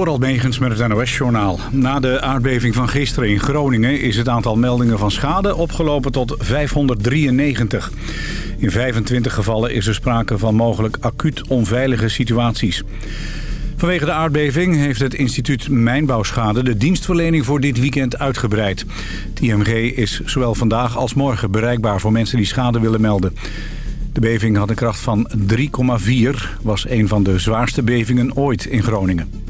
Dorald Megens met het NOS-journaal. Na de aardbeving van gisteren in Groningen is het aantal meldingen van schade opgelopen tot 593. In 25 gevallen is er sprake van mogelijk acuut onveilige situaties. Vanwege de aardbeving heeft het instituut Mijnbouwschade de dienstverlening voor dit weekend uitgebreid. Het IMG is zowel vandaag als morgen bereikbaar voor mensen die schade willen melden. De beving had een kracht van 3,4, was een van de zwaarste bevingen ooit in Groningen.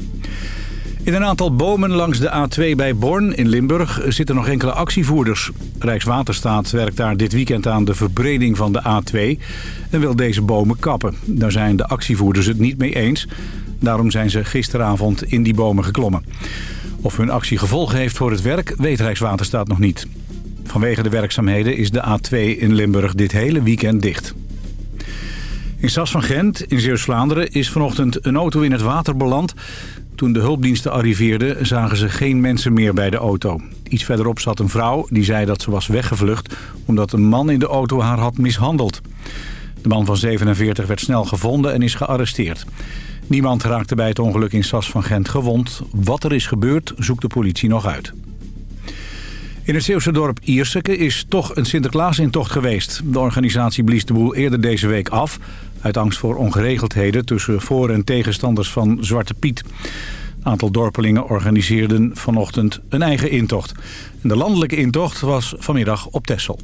In een aantal bomen langs de A2 bij Born in Limburg zitten nog enkele actievoerders. Rijkswaterstaat werkt daar dit weekend aan de verbreding van de A2 en wil deze bomen kappen. Daar zijn de actievoerders het niet mee eens. Daarom zijn ze gisteravond in die bomen geklommen. Of hun actie gevolgen heeft voor het werk weet Rijkswaterstaat nog niet. Vanwege de werkzaamheden is de A2 in Limburg dit hele weekend dicht. In Sas van Gent, in Zeeuws-Vlaanderen, is vanochtend een auto in het water beland. Toen de hulpdiensten arriveerden zagen ze geen mensen meer bij de auto. Iets verderop zat een vrouw die zei dat ze was weggevlucht... omdat een man in de auto haar had mishandeld. De man van 47 werd snel gevonden en is gearresteerd. Niemand raakte bij het ongeluk in Sas van Gent gewond. Wat er is gebeurd zoekt de politie nog uit. In het Zeeuwse dorp Ierseke is toch een Sinterklaasintocht geweest. De organisatie blies de boel eerder deze week af... uit angst voor ongeregeldheden tussen voor- en tegenstanders van Zwarte Piet. Een aantal dorpelingen organiseerden vanochtend een eigen intocht. De landelijke intocht was vanmiddag op Texel.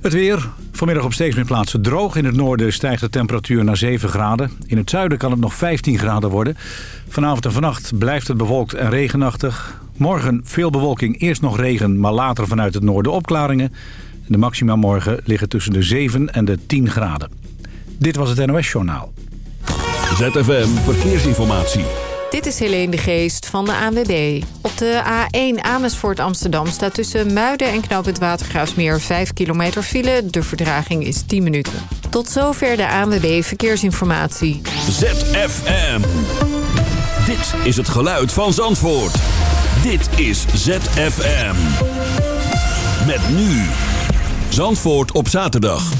Het weer. Vanmiddag op steeds meer plaatsen droog. In het noorden stijgt de temperatuur naar 7 graden. In het zuiden kan het nog 15 graden worden. Vanavond en vannacht blijft het bewolkt en regenachtig. Morgen veel bewolking, eerst nog regen, maar later vanuit het noorden opklaringen. De maxima morgen liggen tussen de 7 en de 10 graden. Dit was het NOS Journaal. ZFM Verkeersinformatie. Dit is Helene de Geest van de ANWB. Op de A1 Amersfoort Amsterdam staat tussen Muiden en Knoop het Watergraafsmeer 5 kilometer file. De verdraging is 10 minuten. Tot zover de ANWB Verkeersinformatie. ZFM. Dit is het geluid van Zandvoort. Dit is ZFM. Met nu. Zandvoort op zaterdag.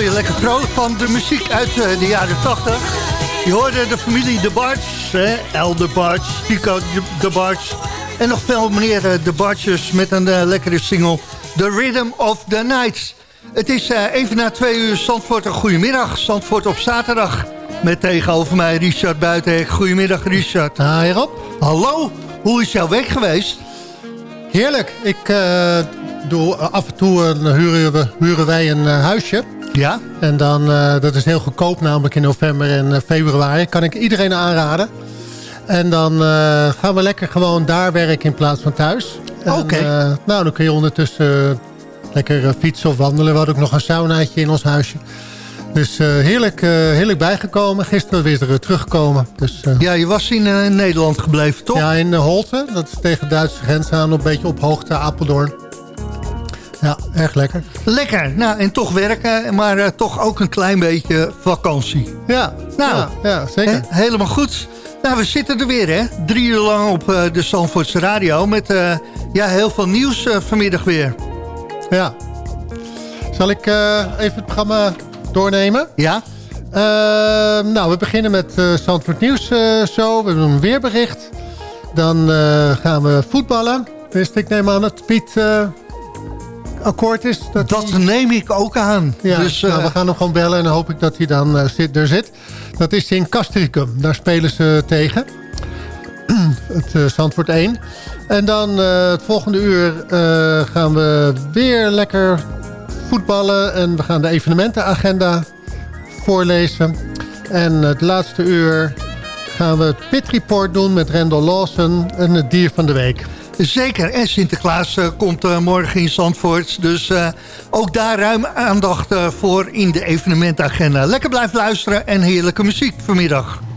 word je lekker vrolijk van de muziek uit eh, de jaren 80. Je hoorde de familie De Barts, El De Barts, Chico De Barts... en nog veel meer eh, De Bartjes met een uh, lekkere single... The Rhythm of the Night. Het is even na twee uur Zandvoort een goedemiddag. Zandvoort op zaterdag. Met tegenover mij Richard Buitenhek. Goedemiddag Richard. Hi Rob. Hallo, hoe is jouw week geweest? Heerlijk. Ik doe, af en toe huren, we, huren wij een huisje... Ja? En dan, dat is heel goedkoop, namelijk in november en februari. Kan ik iedereen aanraden. En dan gaan we lekker gewoon daar werken in plaats van thuis. Oké. Okay. nou, dan kun je ondertussen lekker fietsen of wandelen. We hadden ook nog een saunaatje in ons huisje. Dus heerlijk, heerlijk bijgekomen. Gisteren weer teruggekomen. Dus, ja, je was in Nederland gebleven, toch? Ja, in Holte. Dat is tegen de Duitse grens aan, een beetje op hoogte Apeldoorn. Ja, erg lekker. Lekker. Nou, en toch werken, maar uh, toch ook een klein beetje vakantie. Ja, nou, ja, ja zeker. He, helemaal goed. Nou, we zitten er weer, hè. Drie uur lang op uh, de Zandvoortse Radio... met uh, ja, heel veel nieuws vanmiddag weer. Ja. Zal ik even het programma doornemen? Ja. nou, we beginnen met Zandvoort Nieuws zo. We hebben een weerbericht. Dan gaan we voetballen. Dus ik neem aan dat Piet akkoord is. Dat, dat neem ik ook aan. Ja, dus, nou, uh, we gaan hem gewoon bellen en dan hoop ik dat hij dan uh, zit, er zit. Dat is in Castricum. Daar spelen ze tegen. het uh, Zandvoort 1. En dan het volgende uur gaan we weer lekker voetballen. En we gaan de evenementenagenda voorlezen. En het laatste uur gaan we het Pit Report doen met Randall Lawson en het dier van de week. Zeker, en Sinterklaas uh, komt uh, morgen in Zandvoort. Dus uh, ook daar ruim aandacht voor in de evenementagenda. Lekker blijven luisteren en heerlijke muziek vanmiddag.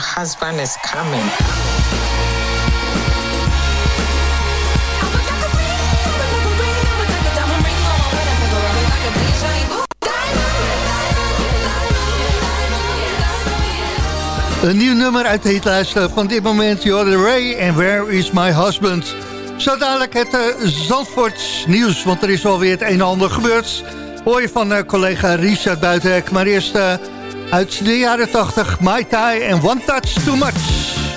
husband is coming. Een nieuw nummer uit de hitlijst eh, van dit moment. Your Ray and Where is My Husband? Zo dadelijk het uh, nieuws, want er is alweer het een en ander gebeurd. Hoor je van eh, collega Richard Buitenhek. Maar eerst uit de jaren 80, My Tai en One Touch Too Much.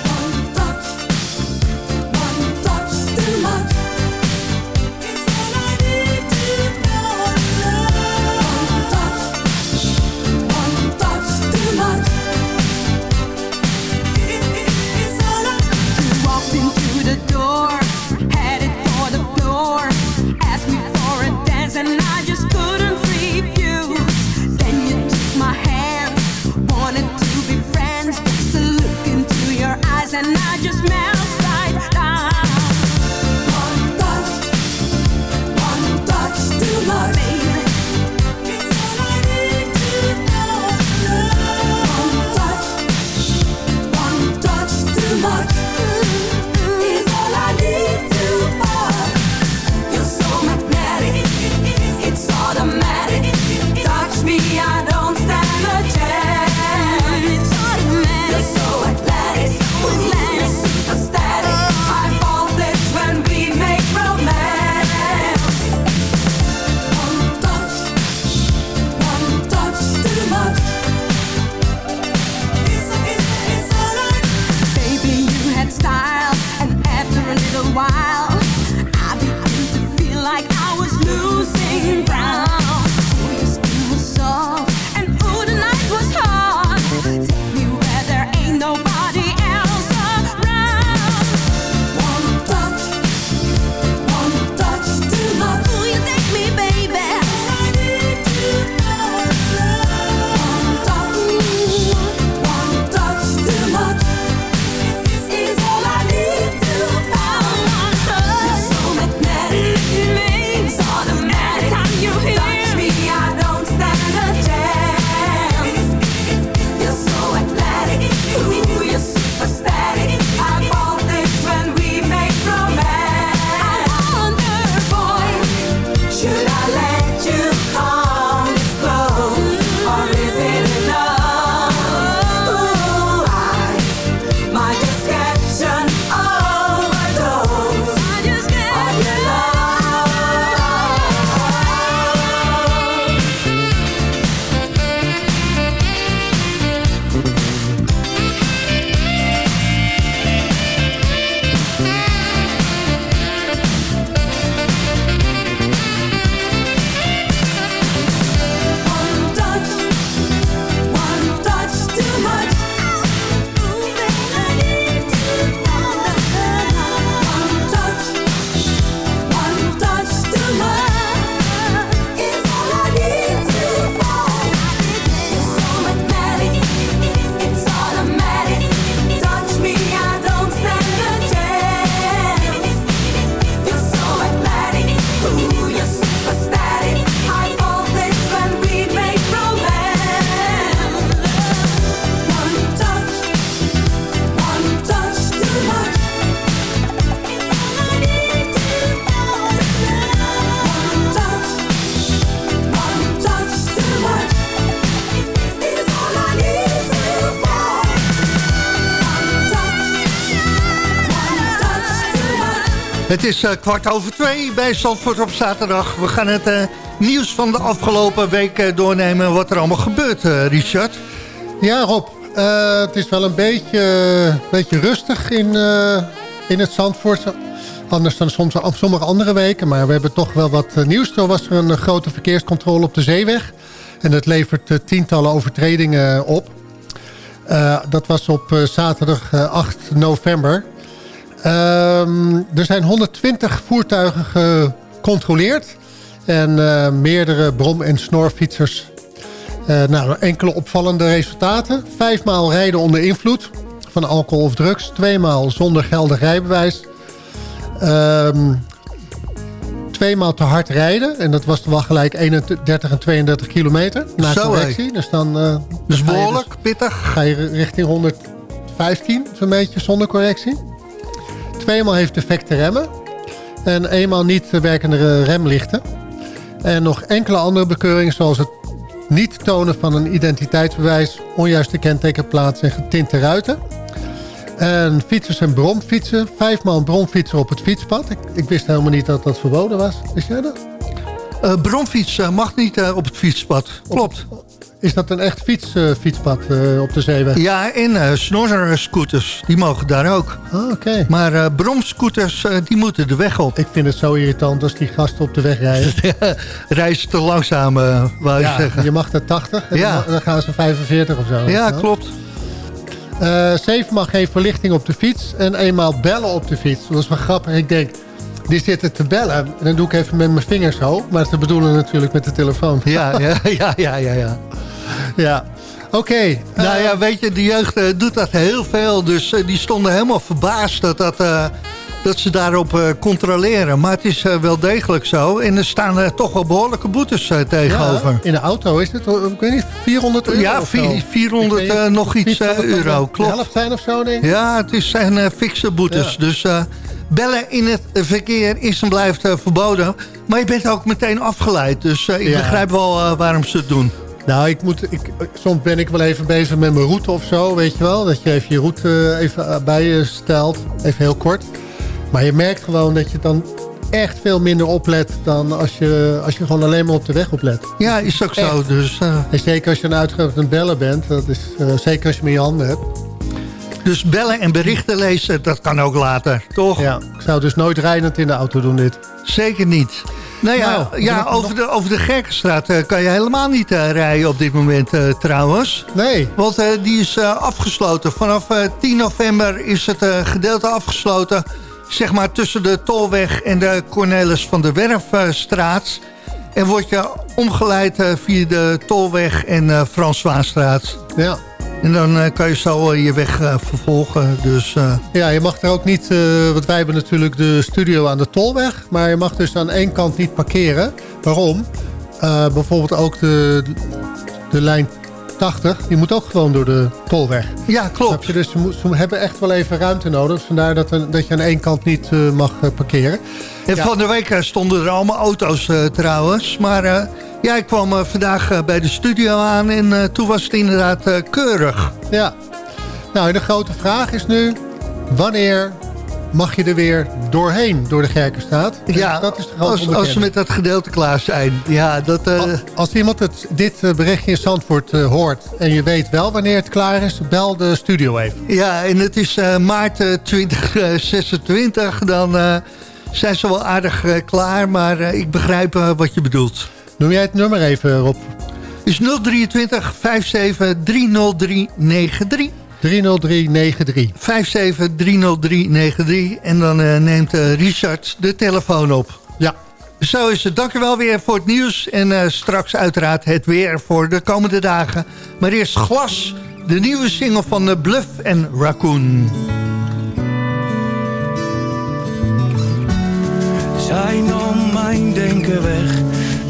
Het is uh, kwart over twee bij Zandvoort op zaterdag. We gaan het uh, nieuws van de afgelopen week uh, doornemen. Wat er allemaal gebeurt, Richard. Ja, Rob. het is wel een beetje, beetje rustig in, in het Zandvoort. Anders dan soms sommige andere weken. Maar we hebben toch wel wat nieuws. Er was er een grote verkeerscontrole op de zeeweg. En dat levert tientallen overtredingen op. dat was op zaterdag 8 november. Um, er zijn 120 voertuigen gecontroleerd. En uh, meerdere brom- en snorfietsers. Uh, nou, enkele opvallende resultaten. Vijfmaal rijden onder invloed van alcohol of drugs. Tweemaal zonder geldig rijbewijs. Um, tweemaal te hard rijden. En dat was wel gelijk 31 en 32 kilometer. Na Zo, correctie. Dus dan... Uh, dus behoorlijk, dus, pittig. Ga je richting 115, zo'n beetje, zonder correctie tweemaal heeft defecte remmen. En eenmaal niet werkende remlichten. En nog enkele andere bekeuringen zoals het niet tonen van een identiteitsbewijs... onjuiste kentekenplaats en getinte ruiten. En fietsers en bromfietsen. Vijfmaal bromfietsen op het fietspad. Ik, ik, wist helemaal niet dat dat verboden was. Wist jij dat? Uh, bromfiets mag niet uh, op het fietspad. Klopt. Is dat een echt fiets, uh, fietspad uh, op de zeeweg? Ja, en uh, die mogen daar ook. Ah, oké. Maar uh, bromscooters, die moeten de weg op. Ik vind het zo irritant als die gasten op de weg rijden. Rijden te langzaam, wou je ja, zeggen. je mag er 80 en Ja. dan gaan ze 45 of zo. Ja, Zo. klopt. Eh, zeven mag geen verlichting op de fiets en eenmaal bellen op de fiets. Dat is wel grappig. Ik denk, die zitten te bellen. En dan doe ik even met mijn vingers zo. Maar ze bedoelen natuurlijk met de telefoon. Ja, ja, ja, ja, ja. ja. Ja. Oké. Nou eh, ja, weet je, de jeugd eh, doet dat heel veel. Dus eh, die stonden helemaal verbaasd dat, dat, eh, dat ze daarop eh, controleren. Maar het is eh, wel degelijk zo. En er staan er toch wel behoorlijke boetes eh, tegenover. ja, in de auto is het, ik weet niet, 400 euro Ja, of zo. vi- 400 Ik weet eh, niet, nog iets eh, euro, de klopt. helft zijn of zo, denk ik. Ja, het is zijn eh, fikse boetes. Ja. Dus eh, bellen in het verkeer is en blijft eh, verboden. Maar je bent ook meteen afgeleid. Dus eh, ik Ja. begrijp wel eh, waarom ze het doen. Nou, ik moet, ik, soms ben ik wel even bezig met mijn route of zo, weet je wel. Dat je even je route eh, even eh, bij je stelt, even heel kort. Maar je merkt gewoon dat je dan echt veel minder oplet dan als je, als je gewoon alleen maar op de weg oplet. Ja, is ook zo. Dus, eh, En zeker als je een het bellen bent, dat is, zeker als je in je handen hebt. dus bellen en berichten lezen, dat kan ook later, toch? Ja, ik zou dus nooit rijdend in de auto doen dit. Zeker niet. Nou ja, Nou, ja over, de, over de Gerkenstraat eh, kan je helemaal niet eh, rijden op dit moment eh, trouwens. Nee, Want die is afgesloten. Vanaf eh, 10 november is het gedeelte afgesloten. Zeg maar tussen de Tolweg en de Cornelis van der Werfstraat. en word je omgeleid via de Tolweg en Françoisstraat. ja. En dan eh, kan je zo je weg eh, vervolgen. Dus eh, Ja, je mag er ook niet, want wij hebben natuurlijk de studio aan de Tolweg. Maar je mag dus aan één kant niet parkeren. Waarom? Bijvoorbeeld ook de, de lijn 80, die moet ook gewoon door de Tolweg. ja, klopt. je? Dus ze, moet- ze hebben echt wel even ruimte nodig. Vandaar dat, dat je aan één kant niet eh, mag eh, parkeren. En Ja. van de week eh, stonden er allemaal auto's trouwens. Maar ja, ik kwam vandaag bij de studio aan en toen was het inderdaad keurig. Ja. Nou, de grote vraag is nu... Wanneer mag je er weer doorheen door de Gerkenstraat? Ja, dat is als, als ze met dat gedeelte klaar zijn. Ja, dat... eh, Als, als iemand het, dit eh, berichtje in Zandvoort eh, hoort... en je weet wel wanneer het klaar is... bel de studio even. Ja, en het is eh, maart eh, 2026. Dan zijn ze wel aardig klaar. Maar ik begrijp wat je bedoelt. Noem jij het nummer even, Rob? is 023 57 30393. 30393. 57 30393. En dan eh, neemt eh, Richard de telefoon op. Ja. Zo is het. Dank u wel weer voor het nieuws. En eh, straks uiteraard het weer voor de komende dagen. Maar eerst Glas, de nieuwe single van de Bluff en Raccoon. Zij nam mijn denken weg,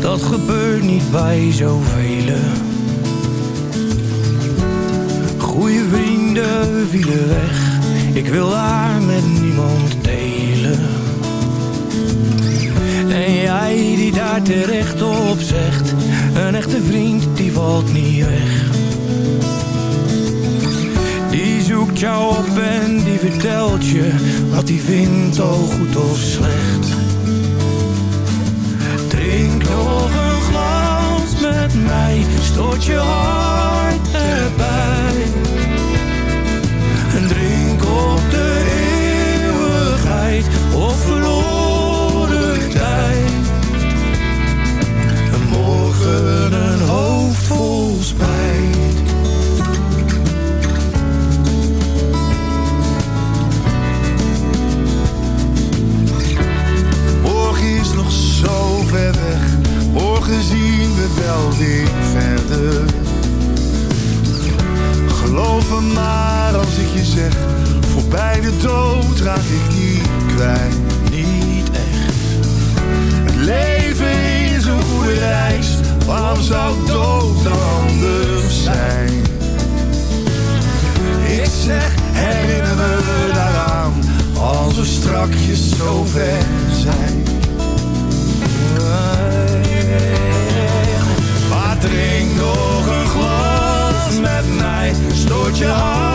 dat gebeurt niet bij zoveel. Goeie vrienden vielen weg, ik wil haar met niemand delen. En jij die daar terecht op zegt, een echte vriend die valt niet weg. Die zoekt jou op en die vertelt je wat hij vindt, al goed of slecht. Drink nog een glas met mij, stoot je hart erbij. Of verloren tijd. En morgen een hoofd vol spijt. Morgen is nog zo ver weg. Morgen zien we wel weer verder. Geloof me maar als ik je zeg. Voorbij de dood raak ik zo ver zijn. Maar drink nog een glas met mij, stoot je hart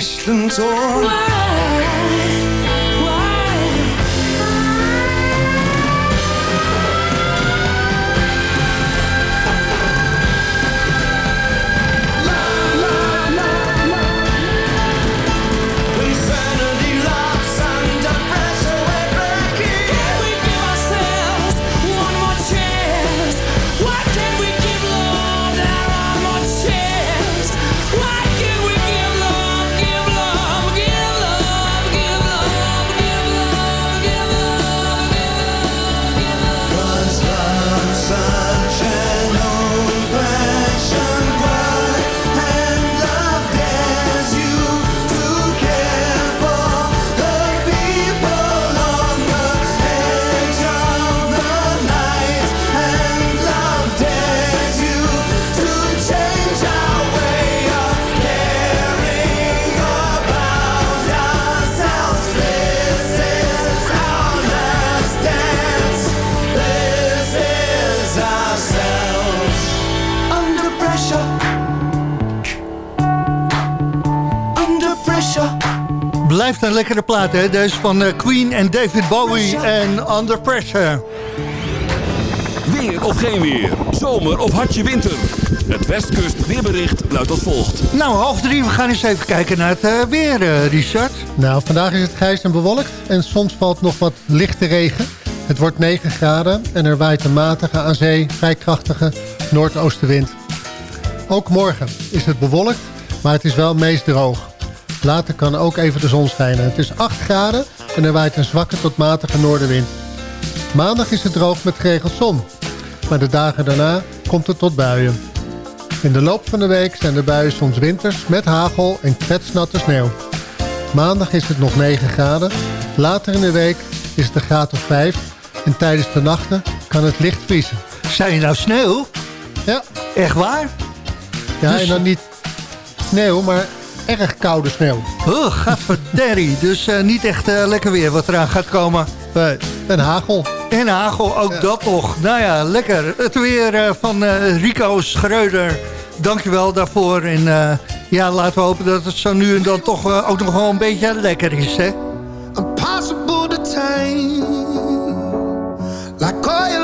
slashed and blijft een lekkere plaat, hè? Deze van uh, Queen en David Bowie en Under Pressure. Weer of geen weer, zomer of hartje winter. Het Westkust weerbericht luidt als volgt. Nou, half drie, we gaan eens even kijken naar het uh, weer, uh, Richard. Nou, vandaag is het grijs en bewolkt en soms valt nog wat lichte regen. Het wordt 9 graden en er waait een matige aan zee vrij krachtige noordoostenwind. Ook morgen is het bewolkt, maar het is wel meest droog. Later kan ook even de zon schijnen. Het is 8 graden en er waait een zwakke tot matige noordenwind. Maandag is het droog met geregeld zon. Maar de dagen daarna komt het tot buien. In de loop van de week zijn de buien soms winters met hagel en kwetsnatte sneeuw. Maandag is het nog 9 graden. Later in de week is het een graad of 5. En tijdens de nachten kan het licht vriezen. Zijn je nou sneeuw? Ja. Echt waar? Ja, dus... en dan niet sneeuw, maar erg koude sneeuw. Oh, gadverderrie. dus uh, niet echt uh, lekker weer wat eraan gaat komen. Nee, en hagel. En hagel, ook ja. dat nog. Nou ja, lekker. Het weer uh, van Rico Schreuder. Dankjewel daarvoor. En ja, laten we hopen dat het zo nu en dan toch ook nog wel een beetje lekker is, hè? Impossible to tame Like oil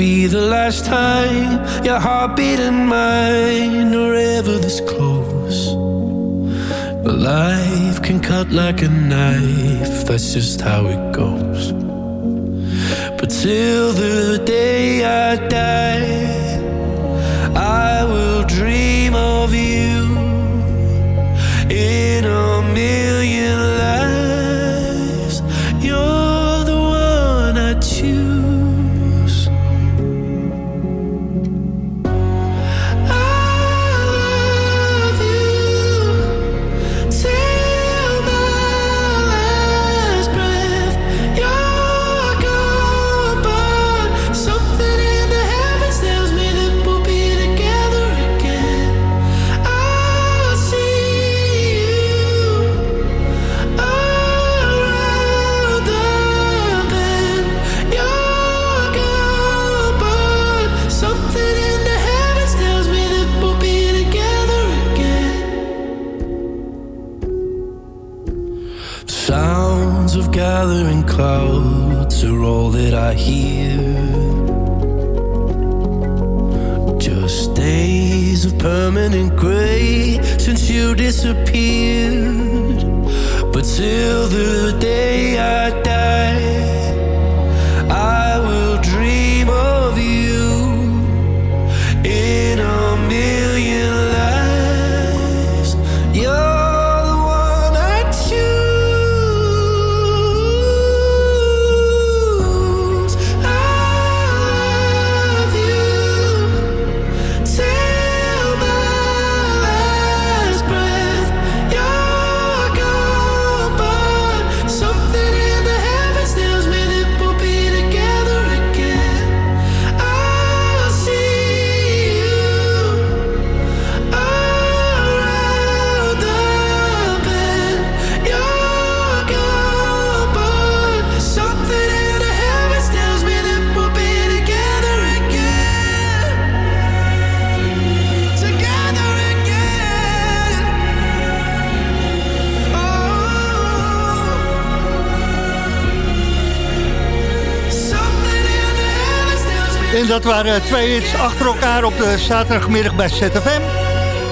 be the last time your heartbeat and mine are ever this close. But life can cut like a knife, that's just how it goes. But till the day I die, dat waren twee hits achter elkaar op de zaterdagmiddag bij ZFM.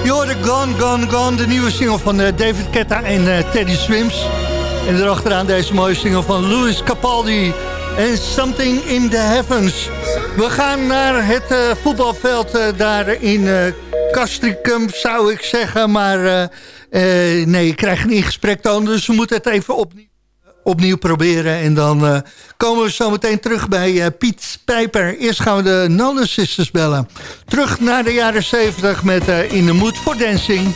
Je hoorde Gone, Gone, Gone, de nieuwe single van eh, David Ketta en eh, Teddy Swims. En erachteraan deze mooie single van Louis Capaldi en Something in the Heavens. We gaan naar het eh, voetbalveld daar in eh Castricum, zou ik zeggen. Maar nee, ik krijg een gesprek dan, dus we moeten het even opnieuw opnieuw proberen. En dan eh, komen we zo meteen terug bij eh, Piet Pijper. Eerst gaan we de Nolan Sisters bellen. Terug naar de jaren 70 met eh, In the Mood for Dancing.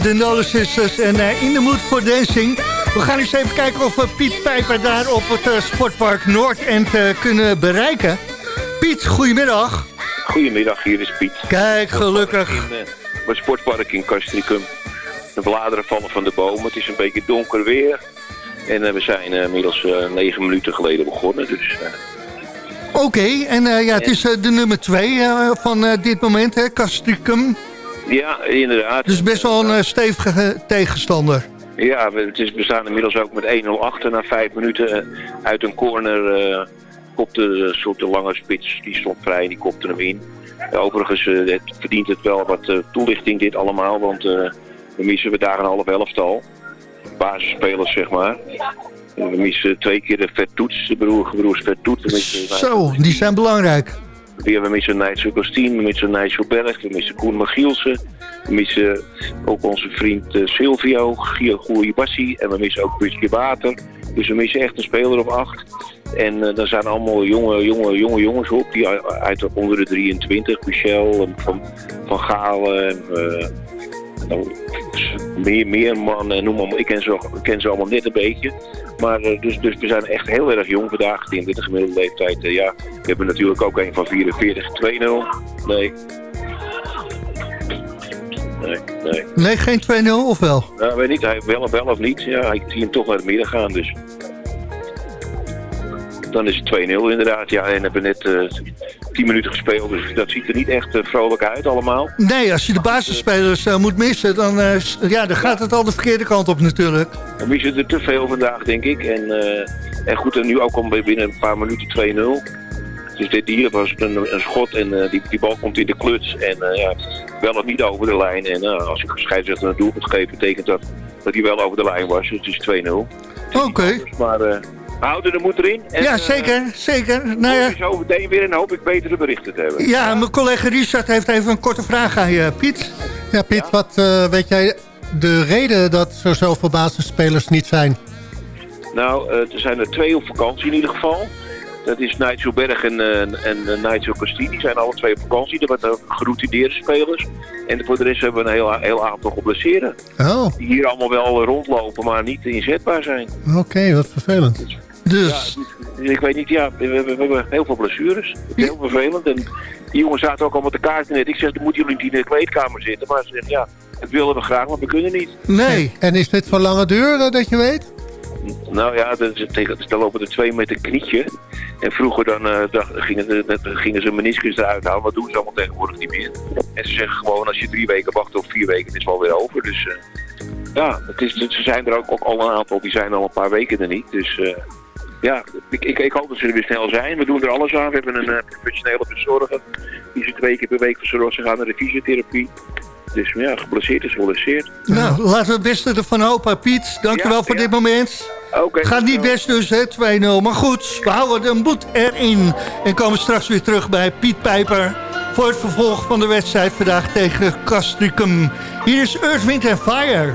De Nolan Sisters en eh, In the Mood for Dancing. We gaan eens even kijken of we Piet Pijper daar op het eh, Sportpark Noordend eh, kunnen bereiken. Piet, goedemiddag. Goedemiddag, hier is Piet. Kijk, gelukkig. In, eh, bij Sportpark in Castricum. De bladeren vallen van de bomen. Het is een beetje donker weer. En eh, we zijn eh, inmiddels eh, negen minuten geleden begonnen. Dus eh, Oké, en eh, ja, het is eh, de nummer twee eh, van eh, dit moment, hè, Castricum. Ja, inderdaad. Dus best wel een eh, stevige tegenstander. Ja, we, het is, we staan inmiddels ook met 1-0 achter na vijf minuten. eh, uit een corner eh kopte een soort de lange spits. Die stond vrij en die kopte hem in. Overigens eh, het verdient het wel wat eh, toelichting dit allemaal. Want eh, we missen we daar een half elftal. Basisspelers zeg maar. We missen twee keer de Vertoets, de broer, broers Vertoet. We missen, Zo, die zijn belangrijk. Weer, we missen Nigel Costien, we missen Nigel Berg, we missen Koen Magielsen. We missen ook onze vriend eh, Silvio, Gio Bassi en we missen ook Busje Water. Dus we missen echt een speler op acht. En eh daar zijn allemaal jonge, jonge, jonge jongens op, die uit- onder de 23, Michel, en Van, van Galen, en, nou, meer, meer man, en noem maar, ik ken ze allemaal net een beetje. Maar eh, dus, dus we zijn echt heel erg jong vandaag, in de gemiddelde leeftijd. eh, ja, we hebben natuurlijk ook een van 44, 2-0. Nee. Nee, nee. Nee, geen 2-0 of wel? Nou, weet niet, hij wel of wel of niet. Ja, ik zie hem toch naar het midden gaan, dus. Dan is het 2-0 inderdaad, ja. En hebben net eh 10 minuten gespeeld, dus dat ziet er niet echt eh, vrolijk uit allemaal. Nee, als je de basisspelers eh, moet missen, dan, ja, dan gaat het al de verkeerde kant op natuurlijk. We missen er te veel vandaag, denk ik. En, en goed, en nu ook al binnen een paar minuten 2-0. Dus dit hier was een, een schot en die, die bal komt in de kluts. En ja, wel of niet over de lijn. En eh, als ik een scheidsrechter een doelpunt geef, betekent dat dat hij wel over de lijn was. Dus het is 2-0. Oké. Maar eh, we houden de moed erin. En, Ja, eh, zeker, zeker. Nou ja, Zo meteen weer en hoop ik betere berichten te hebben. ja, mijn collega Richard heeft even een korte vraag aan je, Piet. Ja, Piet, wat eh, weet jij de reden dat er zoveel basisspelers niet zijn? Nou, eh, er zijn er twee op vakantie in ieder geval. Dat is Nigel Berg en, en Nigel Costine. Die zijn alle twee op vakantie. Dat zijn geroutineerde spelers. En voor de rest hebben we een heel, heel aantal geblesseerden. Oh, Die hier allemaal wel rondlopen, maar niet inzetbaar zijn. oké, wat vervelend. Dus, Dus ik weet niet, ja, we, we- we hebben heel veel blessures. Heel vervelend. En die jongens zaten ook allemaal te kaarten net. Ik zeg, dan moeten jullie niet in de kleedkamer zitten. Maar ze zeggen, ja, dat willen we graag, maar we kunnen niet. nee. En is dit van lange duur, eh, dat je weet? Nou ja, dat is, tegen, dan lopen er twee met een knietje. En vroeger dan, eh, dacht- gingen, ze, dat- gingen ze meniscus eruit halen. Wat doen ze allemaal tegenwoordig niet meer. En ze zeggen gewoon, als je drie weken wacht of vier weken, is het wel weer over. Dus eh, ja, het is, ze zijn er ook, ook al een aantal, die zijn al een paar weken er niet. Dus eh, ja, ik, ik, ik hoop dat ze er weer snel zijn. We doen er alles aan. We hebben een eh, professionele verzorger. Die ze twee keer per week verzorgt. Ze gaan naar de fysiotherapie. Dus ja, geblesseerd is geblesseerd. Nou, laten we het beste ervan hopen, Piet. Dankjewel Ja, voor ja. dit moment. Oké. Gaat niet best dus, hè, 2-0. Maar goed, we houden de moed erin. En komen straks weer terug bij Piet Pijper... voor het vervolg van de wedstrijd vandaag tegen Castricum. Hier is Earth, Wind Fire.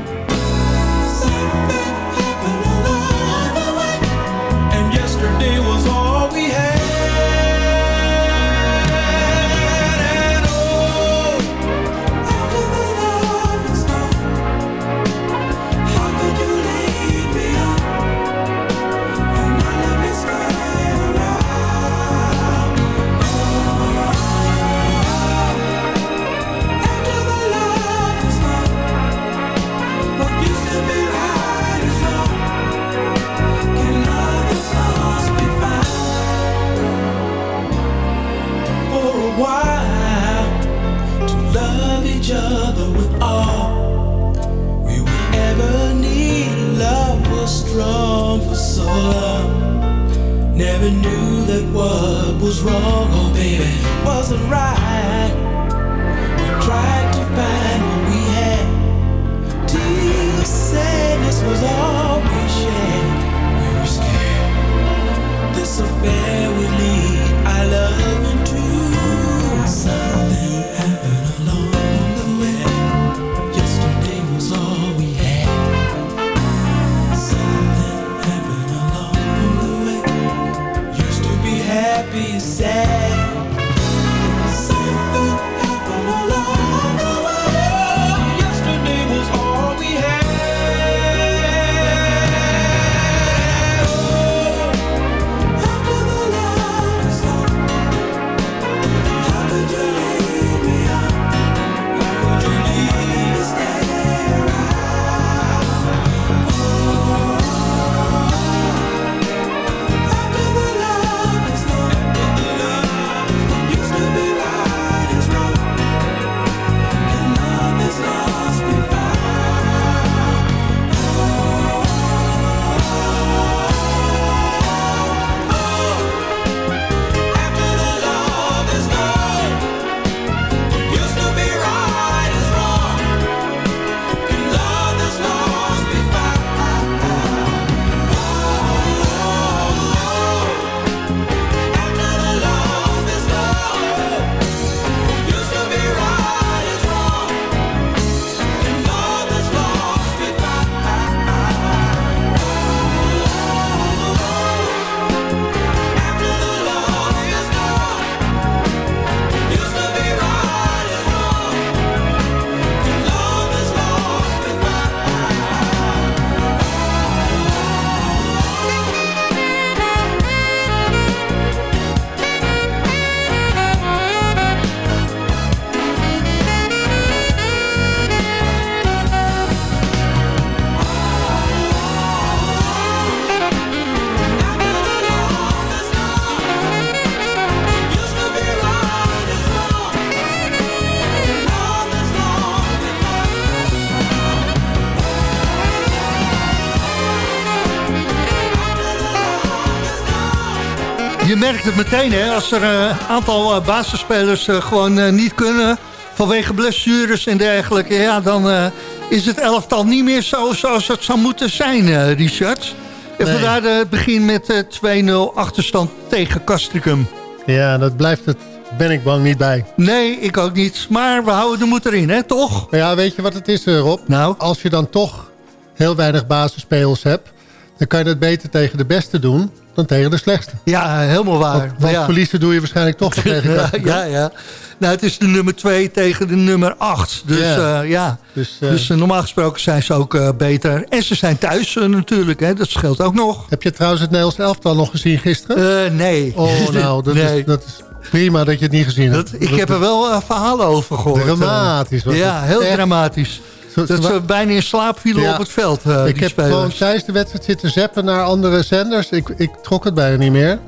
We had. Never knew that what was wrong, oh baby, wasn't right. We tried to find what we had. Till sadness was all we shared. We were scared this affair would lead our love Het meteen, hè, als er een aantal eh, basisspelers eh, gewoon eh, niet kunnen... vanwege blessures en dergelijke... ja, dan eh, is het elftal niet meer zo zoals het zou moeten zijn, eh, Richard. En Nee. vandaar het begin met eh, 2-0 achterstand tegen Castricum. Ja, dat blijft het, ben ik bang, niet bij. Nee, ik ook niet. Maar we houden de moed erin, hè, toch? Ja, weet je wat het is, eh, Rob? Nou? Als je dan toch heel weinig basisspelers hebt... dan kan je het beter tegen de beste doen dan tegen de slechtste. Ja, helemaal waar. Want, want ja. verliezen doe je waarschijnlijk toch tegen ja, ja, ja. Nou, het is de nummer 2 tegen de nummer 8. Dus Ja. ja, ja. Dus, eh, dus eh, normaal gesproken zijn ze ook eh, beter. En ze zijn thuis eh, natuurlijk, hè. dat scheelt ook nog. Heb je trouwens het Nederlands elftal nog gezien gisteren? Eh, nee. oh, nou, dat, nee. is, dat is prima dat je het niet gezien hebt. Dat, ik heb er wel eh, verhalen over gehoord. Dramatisch was Ja, heel Echt. dramatisch. Dat ze bijna in slaap vielen Ja. op het veld, eh, ik heb spelers. gewoon tijdens de wedstrijd zitten zappen naar andere zenders. Ik, ik trok het bijna niet meer.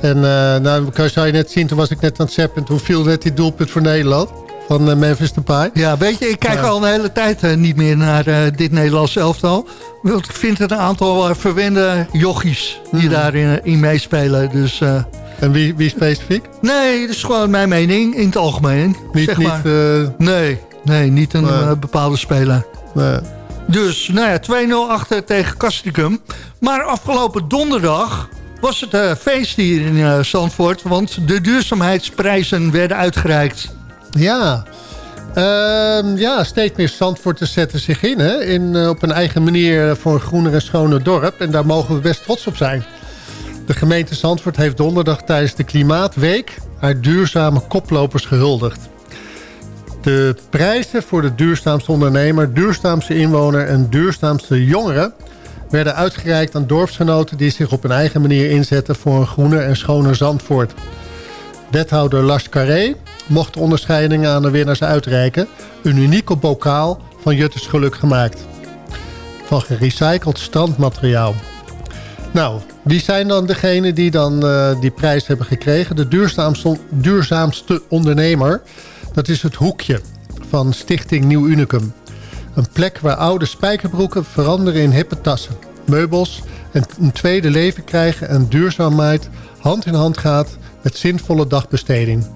En eh nou, zou je net zien, toen was ik net aan het zappen... en toen viel net die doelpunt voor Nederland van eh, Memphis Depay. Ja, weet je, ik kijk Ja. al een hele tijd niet meer naar eh, dit Nederlands elftal. Want ik vind het een aantal verwende jochies die Mhm. daarin in meespelen. Dus En wie, wie specifiek? nee, dat is gewoon mijn mening in het algemeen. Niet, zeg niet, maar. Nee, nee, niet een Nee. eh, bepaalde speler. nee. Dus, nou ja, 2-0 achter tegen Castricum. Maar afgelopen donderdag was het eh, feest hier in eh, Zandvoort. Want de duurzaamheidsprijzen werden uitgereikt. Ja. Ehm, ja, steeds meer Zandvoorters zetten zich in, hè? in op een eigen manier voor een groener en schoner dorp. En daar mogen we best trots op zijn. De gemeente Zandvoort heeft donderdag tijdens de Klimaatweek... haar duurzame koplopers gehuldigd. De prijzen voor de duurzaamste ondernemer, duurzaamste inwoner en duurzaamste jongeren... werden uitgereikt aan dorpsgenoten die zich op een eigen manier inzetten... voor een groener en schoner Zandvoort. Wethouder Lars Carré mocht de onderscheidingen aan de winnaars uitreiken. Een unieke bokaal van Jutters Geluk gemaakt. Van gerecycled strandmateriaal. Nou, wie zijn dan degenen die dan eh, die prijs hebben gekregen? De duurzaamste, duurzaamste ondernemer, dat is het Hoekje van Stichting Nieuw Unicum. Een plek waar oude spijkerbroeken veranderen in hippe tassen, meubels en een tweede leven krijgen en duurzaamheid hand in hand gaat met zinvolle dagbesteding.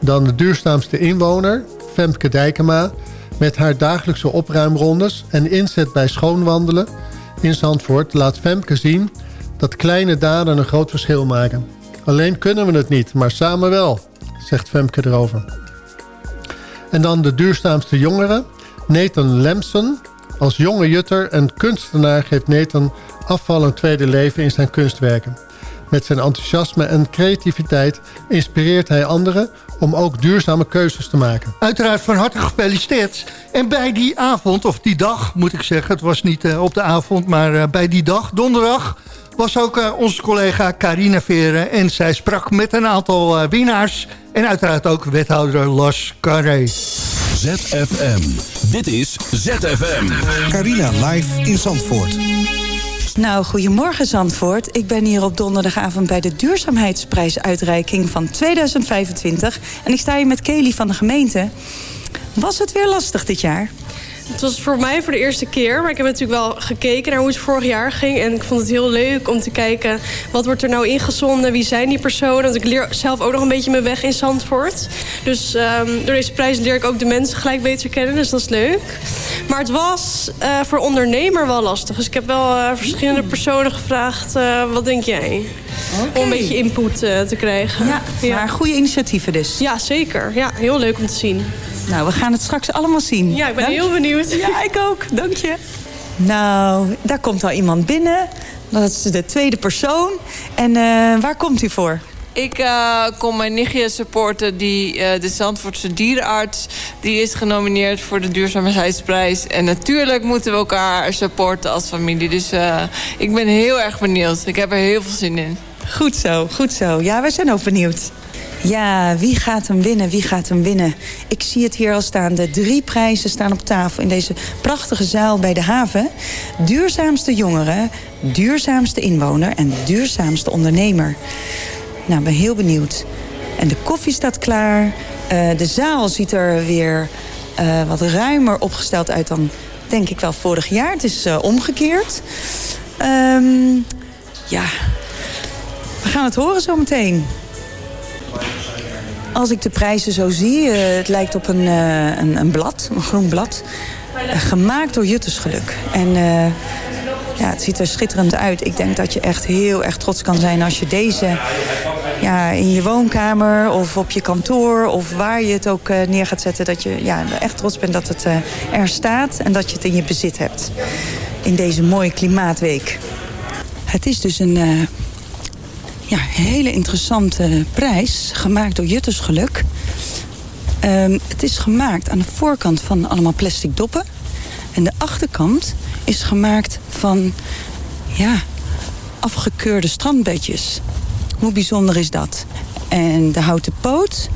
Dan de duurzaamste inwoner, Femke Dijkema... met haar dagelijkse opruimrondes en inzet bij schoonwandelen in Zandvoort... laat Femke zien dat kleine daden een groot verschil maken. Alleen kunnen we het niet, maar samen wel, zegt Femke erover. En dan de duurzaamste jongere, Nathan Lemson. Als jonge jutter en kunstenaar geeft Nathan afval een tweede leven in zijn kunstwerken. Met zijn enthousiasme en creativiteit inspireert hij anderen om ook duurzame keuzes te maken. Uiteraard van harte gefeliciteerd. En bij die avond, of die dag moet ik zeggen... het was niet eh, op de avond, maar eh, bij die dag, donderdag... was ook eh, onze collega Carina Veren. En zij sprak met een aantal eh, winnaars. En uiteraard ook wethouder Las Carré. ZFM. Dit is ZFM. Carina live in Zandvoort. Nou, goedemorgen Zandvoort. Ik ben hier op donderdagavond bij de duurzaamheidsprijsuitreiking van 2025. En ik sta hier met Kelly van de gemeente. Was het weer lastig dit jaar? Het was voor mij voor de eerste keer, maar ik heb natuurlijk wel gekeken naar hoe het vorig jaar ging. En ik vond het heel leuk om te kijken wat wordt er nou ingezonden, wie zijn die personen. Want ik leer zelf ook nog een beetje mijn weg in Zandvoort. Dus um, door deze prijs leer ik ook de mensen gelijk beter kennen, dus dat is leuk. Maar het was uh, voor ondernemer wel lastig. Dus ik heb wel uh, verschillende personen gevraagd, uh, wat denk jij? Okay. Om een beetje input te krijgen. Ja, ja, maar goede initiatieven dus. Ja, zeker. Ja, heel leuk om te zien. Nou, we gaan het straks allemaal zien. Ja, ik ben Dank heel benieuwd. Ja, ik ook. Dank je. Nou, daar komt al iemand binnen. Dat is de tweede persoon. En uh, waar komt u voor? Ik uh, kom mijn nichtje supporten, die, uh, de Zandvoortse dierenarts. Die is genomineerd voor de duurzaamheidsprijs. En natuurlijk moeten we elkaar supporten als familie. Dus uh, ik ben heel erg benieuwd. Ik heb er heel veel zin in. Goed zo, goed zo. Ja, we zijn ook benieuwd. Ja, wie gaat hem winnen? Wie gaat hem winnen? Ik zie het hier al staan. De drie prijzen staan op tafel in deze prachtige zaal bij de haven. Duurzaamste jongeren, duurzaamste inwoner en duurzaamste ondernemer. Nou, ben heel benieuwd. En de koffie staat klaar. Uh, de zaal ziet er weer uh, wat ruimer opgesteld uit dan, denk ik wel, vorig jaar. Het is uh, omgekeerd. Um, ja, we gaan het horen zometeen. Als ik de prijzen zo zie, uh, het lijkt op een, uh, een, een, blad, een groen blad. Uh, gemaakt door Juttersgeluk. En ja, het ziet er schitterend uit. Ik denk dat je echt heel erg trots kan zijn als je deze ja, in je woonkamer of op je kantoor of waar je het ook neer gaat zetten. Dat je ja, echt trots bent dat het er staat en dat je het in je bezit hebt. In deze mooie klimaatweek. Het is dus een ja, hele interessante prijs, gemaakt door Juttersgeluk. Um, het is gemaakt aan de voorkant van allemaal plastic doppen. En de achterkant is gemaakt van ja, afgekeurde strandbedjes. Hoe bijzonder is dat? En de houten poot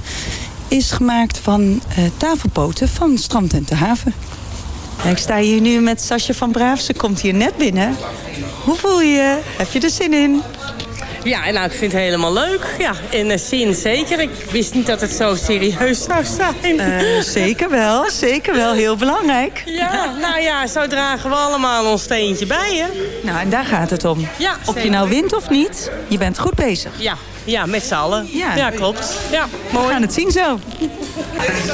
is gemaakt van uh, tafelpoten van strand en te haven. Ik sta hier nu met Sasje van Braaf. Ze komt hier net binnen. Hoe voel je je? Heb je er zin in? Ja, nou, ik vind het helemaal leuk. Ja, in de zin zeker. Ik wist niet dat het zo serieus zou zijn. Uh, zeker wel, zeker wel. Heel belangrijk. Ja, nou ja, zo dragen we allemaal ons steentje bij, hè. Nou, en daar gaat het om. Ja, of je nou wint of niet, je bent goed bezig. Ja, ja met z'n allen. Ja. ja, klopt. Ja, mooi. We gaan het zien zo.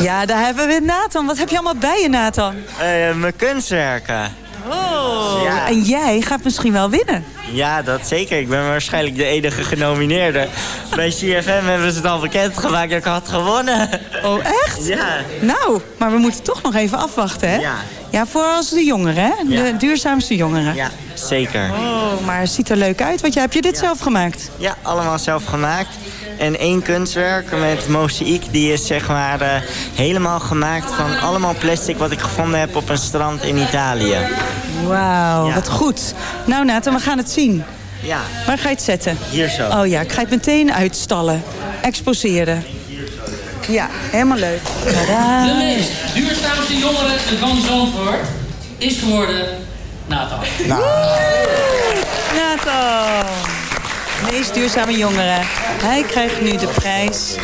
Ja, daar hebben we Nathan. Wat heb je allemaal bij je, Nathan? Uh, mijn kunstwerken. Oh, ja. en jij gaat misschien wel winnen. Ja, dat zeker. Ik ben waarschijnlijk de enige genomineerde. Bij CFM hebben ze het al bekendgemaakt dat ik had gewonnen. Oh, echt? Ja. Nou, maar we moeten toch nog even afwachten, hè? Ja. Ja, voor als de jongeren, hè? De duurzaamste jongeren. Ja, zeker. Oh, maar het ziet er leuk uit. Want jij heb je dit zelf gemaakt? Ja, allemaal zelf gemaakt. En één kunstwerk met mozaïek, die is zeg maar eh, helemaal gemaakt van allemaal plastic wat ik gevonden heb op een strand in Italië. Wauw, Ja. wat goed. Nou, Nathan, we gaan het zien. Ja, Waar ga je het zetten? hier zo. Oh ja, ik ga het meteen uitstallen. Exposeren. Ja, helemaal leuk. Tadaa. De meest duurzaamste jongere van Zandvoort is geworden Nathan. Nathan. Meest duurzame jongere. Hij krijgt nu de prijs.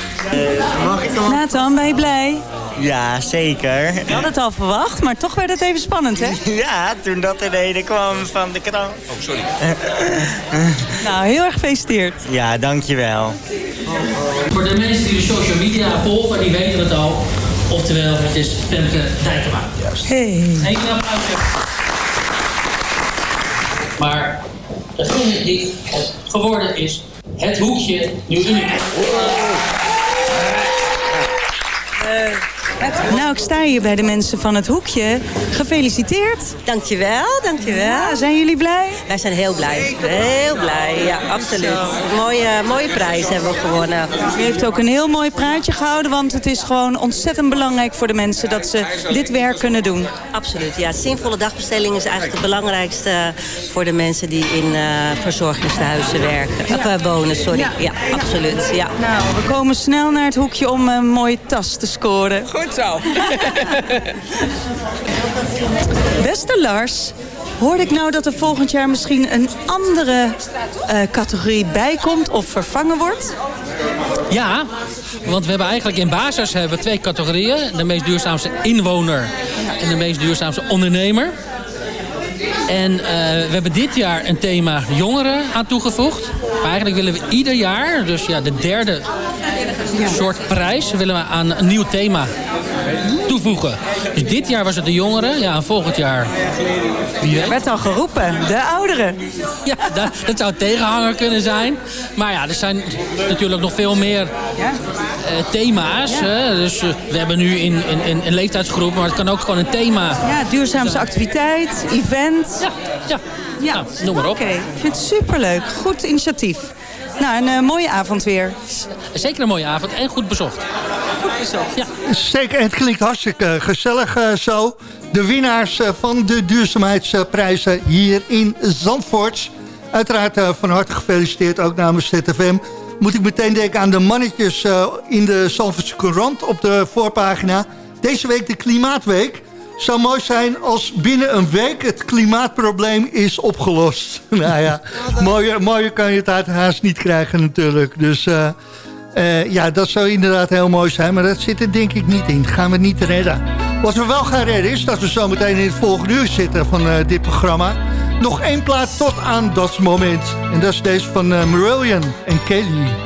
mag ik hem? Nathan, ben je blij? Ja, zeker. Je had het al verwacht, maar toch werd het even spannend, hè? Ja, toen dat er reden kwam van de krant. Oh, sorry. Nou, heel erg gefeliciteerd. Ja, dankjewel. De mensen die de social media volgen, die weten het al. Oftewel, het is Femke Dijkema. Juist. Hey. Eén applausje. Maar degene die het geworden is, het hoekje nu unicum. Nou, ik sta hier bij de mensen van het hoekje. Gefeliciteerd. Dankjewel, dankjewel. Ja, zijn jullie blij? Wij zijn heel blij. Heel blij, ja, absoluut. Mooie, mooie prijs hebben we gewonnen. U heeft ook een heel mooi praatje gehouden, want het is gewoon ontzettend belangrijk voor de mensen dat ze dit werk kunnen doen. Absoluut, ja. Zinvolle dagbestelling is eigenlijk het belangrijkste voor de mensen die in eh verzorgingstehuizen werken. Of eh, wonen, sorry. Ja. Ja, absoluut, ja. Nou, we komen snel naar het hoekje om een mooie tas te scoren. Beste Lars, hoorde ik nou dat er volgend jaar misschien een andere eh, categorie bijkomt of vervangen wordt? Ja, want we hebben eigenlijk in basis hebben we twee categorieën. De meest duurzaamste inwoner en de meest duurzaamste ondernemer. En eh, we hebben dit jaar een thema jongeren aan toegevoegd. Maar eigenlijk willen we ieder jaar, dus ja, de derde soort prijs, willen we aan een nieuw thema toevoegen. Dus dit jaar was het de jongeren, ja, en volgend jaar wie. Er werd al geroepen, de ouderen. Ja, dat, dat zou tegenhanger kunnen zijn. Maar ja, er zijn natuurlijk nog veel meer eh, thema's. hè. Dus eh, we hebben nu in, in, in een leeftijdsgroep, maar het kan ook gewoon een thema. Ja, duurzaamste activiteit, event. Ja, ja. ja. Nou, noem maar op. Oké, ik vind het superleuk. Goed initiatief. Nou, een eh, mooie avond weer. Zeker een mooie avond en goed bezocht. Goed bezocht. Ja. Zeker, en het klinkt hartstikke gezellig eh, zo. De winnaars eh, van de duurzaamheidsprijzen hier in Zandvoort. Uiteraard eh, van harte gefeliciteerd, ook namens ZFM. Moet ik meteen denken aan de mannetjes eh, in de Zandvoortse Courant op de voorpagina. Deze week de Klimaatweek. Zou mooi zijn als binnen een week het klimaatprobleem is opgelost. nou ja, mooier, mooier kan je het uit haast niet krijgen natuurlijk. Dus eh, eh, ja, dat zou inderdaad heel mooi zijn. Maar dat zit er denk ik niet in. Gaan we niet redden. Wat we wel gaan redden is dat we zo meteen in het volgende uur zitten van eh, dit programma. Nog één plaat tot aan dat moment. En dat is deze van Marillion en Kelly.